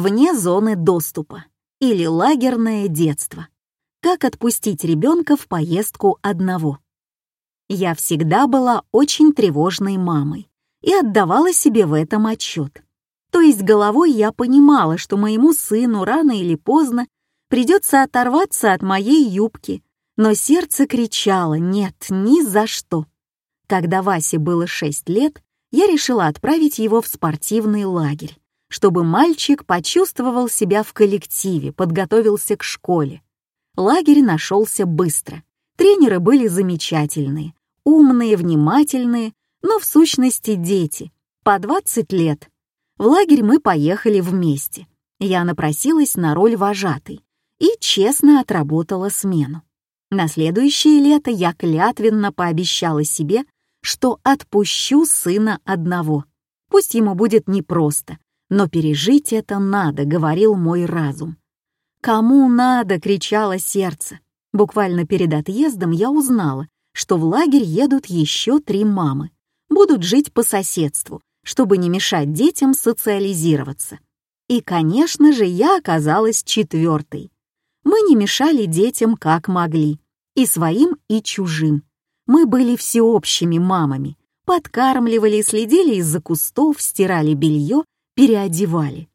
вне зоны доступа или лагерное детство. Как отпустить ребенка в поездку одного? Я всегда была очень тревожной мамой и отдавала себе в этом отчет. То есть головой я понимала, что моему сыну рано или поздно придется оторваться от моей юбки, но сердце кричало «нет, ни за что». Когда Васе было 6 лет, я решила отправить его в спортивный лагерь, чтобы мальчик почувствовал себя в коллективе, подготовился к школе. Лагерь нашелся быстро. Тренеры были замечательные, умные, внимательные, но в сущности дети, по 20 лет. В лагерь мы поехали вместе. Я напросилась на роль вожатой и честно отработала смену. На следующее лето я клятвенно пообещала себе, что отпущу сына одного. Пусть ему будет непросто, но пережить это надо, говорил мой разум. «Кому надо?» — кричало сердце. Буквально перед отъездом я узнала, что в лагерь едут еще три мамы. Будут жить по соседству, чтобы не мешать детям социализироваться. И, конечно же, я оказалась четвертой. Мы не мешали детям как могли, и своим, и чужим. Мы были всеобщими мамами, подкармливали, следили из-за кустов, стирали белье, переодевали.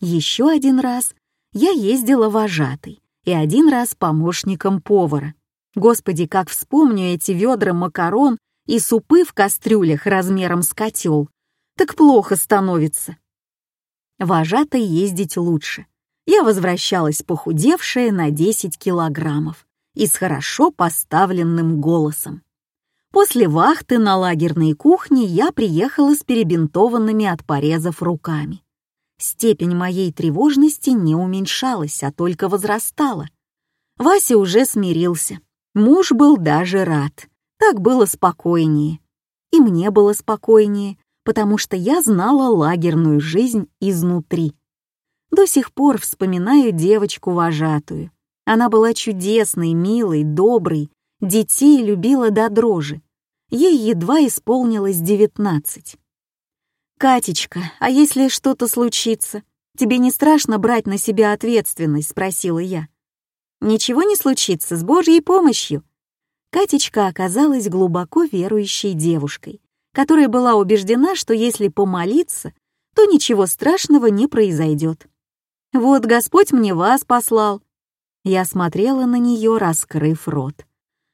Еще один раз я ездила вожатой и один раз помощником повара. Господи, как вспомню эти ведра макарон и супы в кастрюлях размером с котел, так плохо становится. Вожатой ездить лучше. Я возвращалась похудевшая на 10 килограммов и с хорошо поставленным голосом. После вахты на лагерной кухне я приехала с перебинтованными от порезов руками. Степень моей тревожности не уменьшалась, а только возрастала. Вася уже смирился. Муж был даже рад. Так было спокойнее. И мне было спокойнее, потому что я знала лагерную жизнь изнутри. До сих пор вспоминаю девочку-вожатую. Она была чудесной, милой, доброй, детей любила до дрожи. Ей едва исполнилось девятнадцать. «Катечка, а если что-то случится, тебе не страшно брать на себя ответственность?» — спросила я. «Ничего не случится с Божьей помощью». Катечка оказалась глубоко верующей девушкой, которая была убеждена, что если помолиться, то ничего страшного не произойдет. «Вот Господь мне вас послал». Я смотрела на нее, раскрыв рот.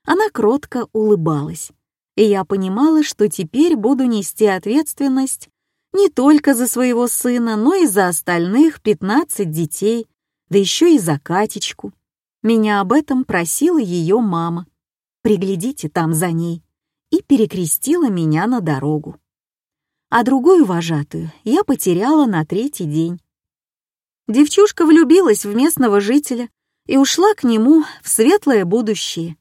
Она кротко улыбалась, и я понимала, что теперь буду нести ответственность не только за своего сына, но и за остальных 15 детей, да еще и за Катечку. Меня об этом просила ее мама. Приглядите там за ней. И перекрестила меня на дорогу. А другую вожатую я потеряла на третий день. Девчушка влюбилась в местного жителя и ушла к нему в светлое будущее.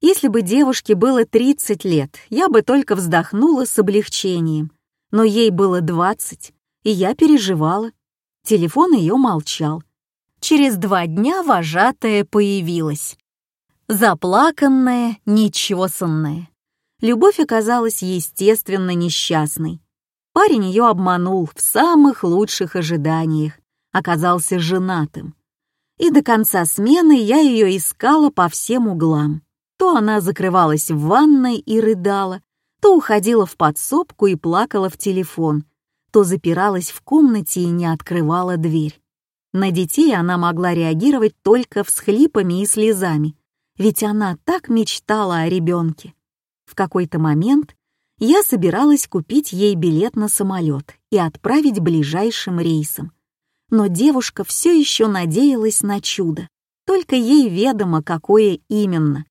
Если бы девушке было 30 лет, я бы только вздохнула с облегчением — но ей было двадцать, и я переживала. Телефон ее молчал. Через два дня вожатая появилась. Заплаканная, нечесанная. Любовь оказалась естественно несчастной. Парень ее обманул в самых лучших ожиданиях, оказался женатым. И до конца смены я ее искала по всем углам. То она закрывалась в ванной и рыдала, то уходила в подсобку и плакала в телефон, то запиралась в комнате и не открывала дверь. На детей она могла реагировать только всхлипами и слезами, ведь она так мечтала о ребенке. В какой-то момент я собиралась купить ей билет на самолет и отправить ближайшим рейсом. Но девушка все еще надеялась на чудо, только ей ведомо, какое именно.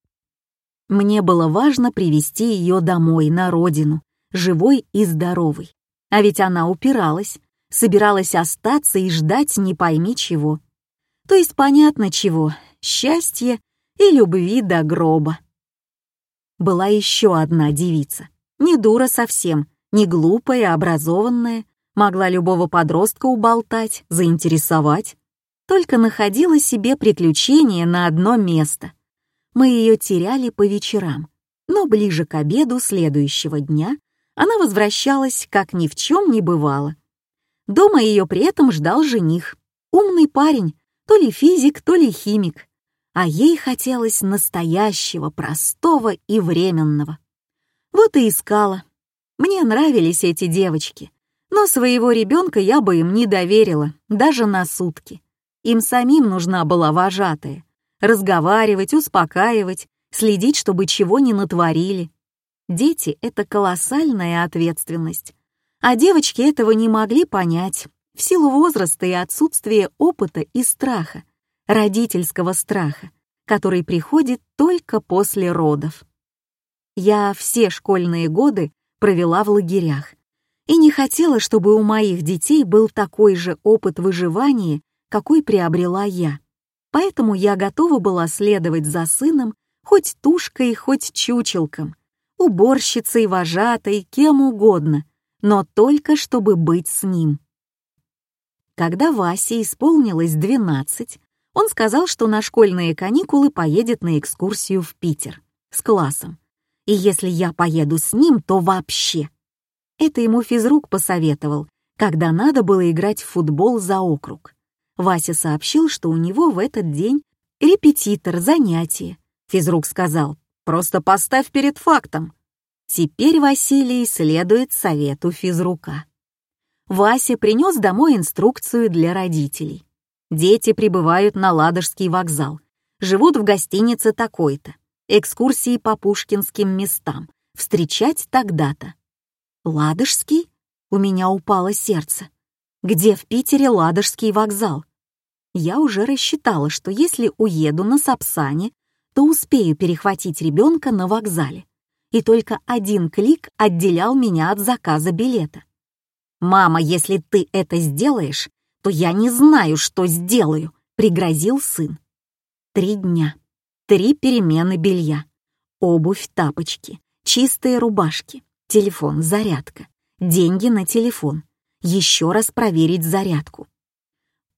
Мне было важно привести ее домой, на родину, живой и здоровой. А ведь она упиралась, собиралась остаться и ждать не пойми чего. То есть понятно чего, счастья и любви до гроба. Была еще одна девица, не дура совсем, не глупая, образованная, могла любого подростка уболтать, заинтересовать, только находила себе приключения на одно место — мы ее теряли по вечерам, но ближе к обеду следующего дня она возвращалась, как ни в чем не бывало. Дома ее при этом ждал жених, Умный парень, то ли физик, то ли химик. А ей хотелось настоящего, простого и временного. Вот и искала. Мне нравились эти девочки, но своего ребенка я бы им не доверила, даже на сутки. Им самим нужна была вожатая. Разговаривать, успокаивать, следить, чтобы чего не натворили. Дети — это колоссальная ответственность. А девочки этого не могли понять в силу возраста и отсутствия опыта и страха, родительского страха, который приходит только после родов. Я все школьные годы провела в лагерях и не хотела, чтобы у моих детей был такой же опыт выживания, какой приобрела я. Поэтому я готова была следовать за сыном хоть тушкой, хоть чучелком, уборщицей, вожатой, кем угодно, но только чтобы быть с ним. Когда Васе исполнилось 12, он сказал, что на школьные каникулы поедет на экскурсию в Питер с классом. И если я поеду с ним, то вообще. Это ему физрук посоветовал, когда надо было играть в футбол за округ. Вася сообщил, что у него в этот день репетитор, занятие. Физрук сказал, просто поставь перед фактом. Теперь Василий следует совету физрука. Вася принес домой инструкцию для родителей. Дети прибывают на Ладожский вокзал, живут в гостинице такой-то, экскурсии по пушкинским местам, встречать тогда-то. Ладожский? У меня упало сердце. Где в Питере Ладожский вокзал? Я уже рассчитала, что если уеду на Сапсане, то успею перехватить ребенка на вокзале и только один клик отделял меня от заказа билета. «Мама, если ты это сделаешь, то я не знаю, что сделаю», — пригрозил сын. Три дня, три перемены белья, обувь, тапочки, чистые рубашки, телефон, зарядка, деньги на телефон, еще раз проверить зарядку.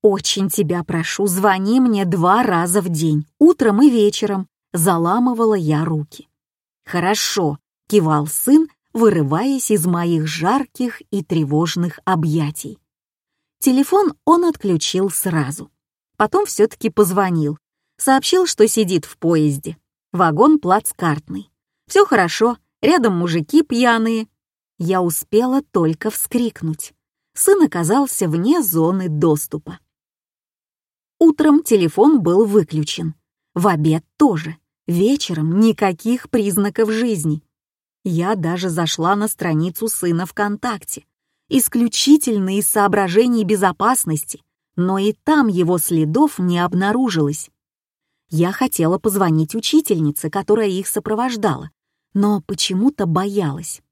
«Очень тебя прошу, звони мне два раза в день, утром и вечером», — заламывала я руки. «Хорошо», — кивал сын, вырываясь из моих жарких и тревожных объятий. Телефон он отключил сразу. Потом все-таки позвонил. Сообщил, что сидит в поезде. Вагон плацкартный. Все хорошо, рядом мужики пьяные. Я успела только вскрикнуть. Сын оказался вне зоны доступа. Утром телефон был выключен. В обед тоже. Вечером никаких признаков жизни. Я даже зашла на страницу сына ВКонтакте, исключительно из соображений безопасности, но и там его следов не обнаружилось. Я хотела позвонить учительнице, которая их сопровождала, но почему-то боялась.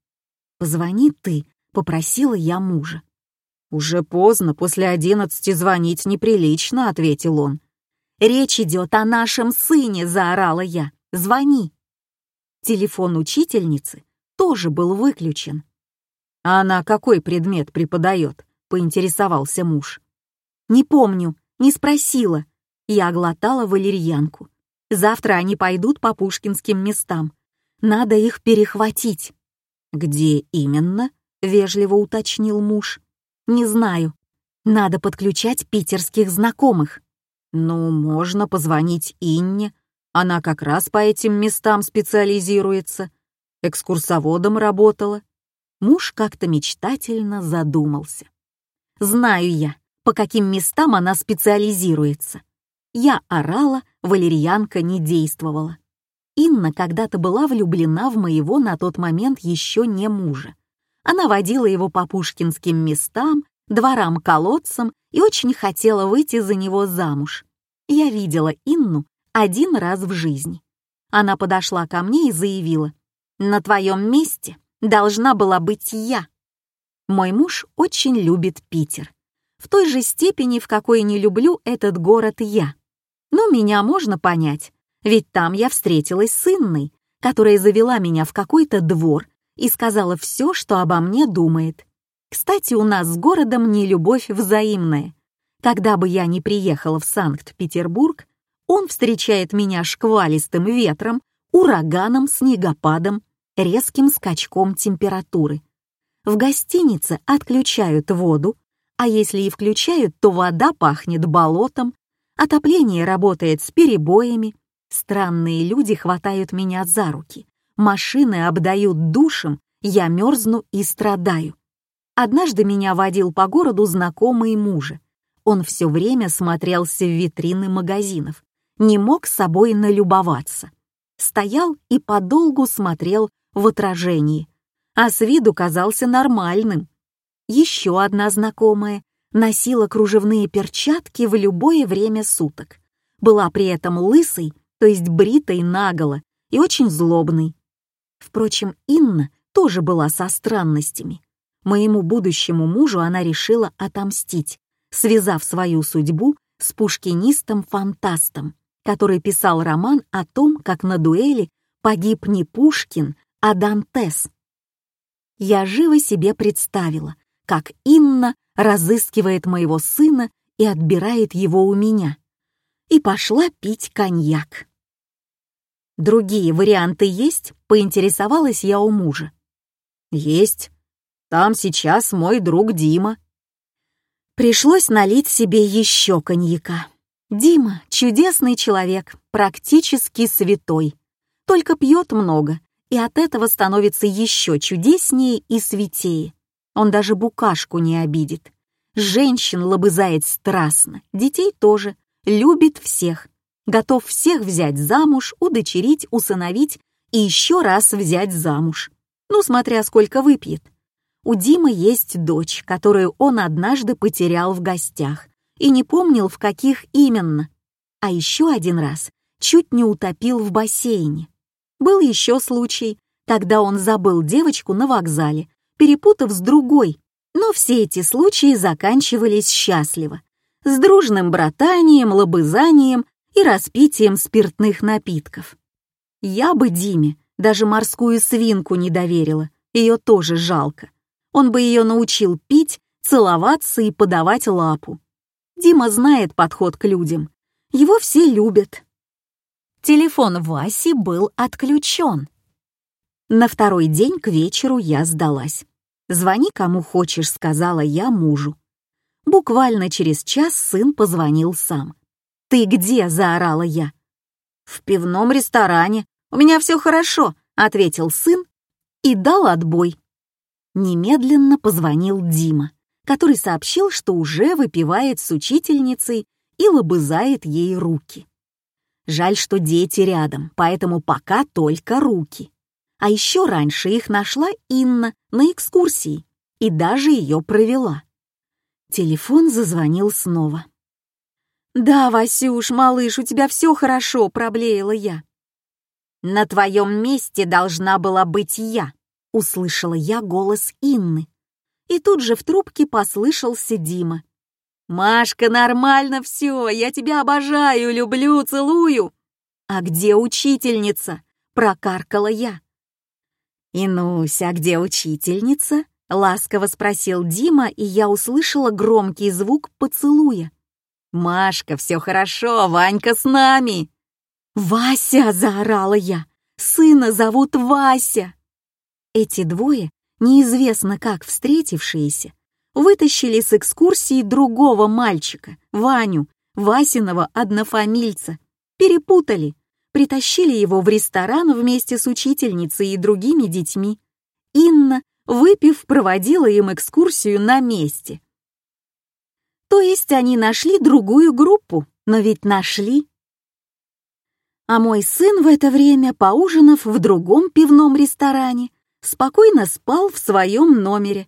«Позвони ты», — попросила я мужа. «Уже поздно, после одиннадцати звонить неприлично», — ответил он. «Речь идет о нашем сыне!» — заорала я. «Звони!» Телефон учительницы тоже был выключен. «А она какой предмет преподает?» — поинтересовался муж. «Не помню, не спросила». Я глотала валерьянку. «Завтра они пойдут по пушкинским местам. Надо их перехватить». «Где именно?» — вежливо уточнил муж. «Не знаю. Надо подключать питерских знакомых». «Ну, можно позвонить Инне. Она как раз по этим местам специализируется. Экскурсоводом работала». Муж как-то мечтательно задумался. «Знаю я, по каким местам она специализируется». Я орала, валерьянка не действовала. Инна когда-то была влюблена в моего на тот момент еще не мужа. Она водила его по пушкинским местам, дворам-колодцам и очень хотела выйти за него замуж. Я видела Инну один раз в жизни. Она подошла ко мне и заявила, «На твоем месте должна была быть я». Мой муж очень любит Питер. В той же степени, в какой не люблю этот город я. Но меня можно понять, ведь там я встретилась с Инной, которая завела меня в какой-то двор и сказала все, что обо мне думает. Кстати, у нас с городом не любовь взаимная. Когда бы я ни приехала в Санкт-Петербург, он встречает меня шквалистым ветром, ураганом, снегопадом, резким скачком температуры. В гостинице отключают воду, А если и включают, то вода пахнет болотом, отопление работает с перебоями, странные люди хватают меня за руки, машины обдают душем, я мерзну и страдаю. Однажды меня водил по городу знакомый мужа. Он все время смотрелся в витрины магазинов, не мог собой налюбоваться. Стоял и подолгу смотрел в отражении, а с виду казался нормальным. Еще одна знакомая носила кружевные перчатки в любое время суток. Была при этом лысой, то есть бритой наголо, и очень злобной. Впрочем, Инна тоже была со странностями. Моему будущему мужу она решила отомстить, связав свою судьбу с пушкинистом-фантастом, который писал роман о том, как на дуэли погиб не Пушкин, а Дантес. Я живо себе представила, как Инна разыскивает моего сына и отбирает его у меня. И пошла пить коньяк. «Другие варианты есть?» — поинтересовалась я у мужа. «Есть. Там сейчас мой друг Дима». Пришлось налить себе еще коньяка. Дима — чудесный человек, практически святой. Только пьет много, и от этого становится еще чудеснее и святее. Он даже букашку не обидит. Женщин лобызает страстно, детей тоже, любит всех. Готов всех взять замуж, удочерить, усыновить и еще раз взять замуж. Ну, смотря сколько выпьет. У Димы есть дочь, которую он однажды потерял в гостях и не помнил, в каких именно. А еще один раз чуть не утопил в бассейне. Был еще случай, когда он забыл девочку на вокзале, перепутав с другой, но все эти случаи заканчивались счастливо, с дружным братанием, лобызанием и распитием спиртных напитков. Я бы Диме даже морскую свинку не доверила, ее тоже жалко. Он бы ее научил пить, целоваться и подавать лапу. Дима знает подход к людям. Его все любят. Телефон Васи был отключен. На второй день к вечеру я сдалась. «Звони кому хочешь», — сказала я мужу. Буквально через час сын позвонил сам. «Ты где?» — заорала я. «В пивном ресторане. У меня все хорошо», — ответил сын и дал отбой. Немедленно позвонил Дима, который сообщил, что уже выпивает с учительницей и лобызает ей руки. Жаль, что дети рядом, поэтому пока только руки. А еще раньше их нашла Инна на экскурсии и даже ее провела. Телефон зазвонил снова. «Да, Васюш, малыш, у тебя все хорошо», — проблеяла я. «На твоем месте должна была быть я», — услышала я голос Инны. И тут же в трубке послышался Дима. «Машка, нормально все, я тебя обожаю, люблю, целую!» «А где учительница?» — прокаркала я. «Инуся, а где учительница?» — ласково спросил Дима, и я услышала громкий звук поцелуя. «Машка, все хорошо, Ванька с нами!» «Вася!» — заорала я. «Сына зовут Вася!» Эти двое, неизвестно как встретившиеся, вытащили с экскурсии другого мальчика, Ваню, Васиного однофамильца. Перепутали, притащили его в ресторан вместе с учительницей и другими детьми. Инна, выпив, проводила им экскурсию на месте. То есть они нашли другую группу, но ведь нашли. А мой сын в это время, поужинав в другом пивном ресторане, спокойно спал в своем номере.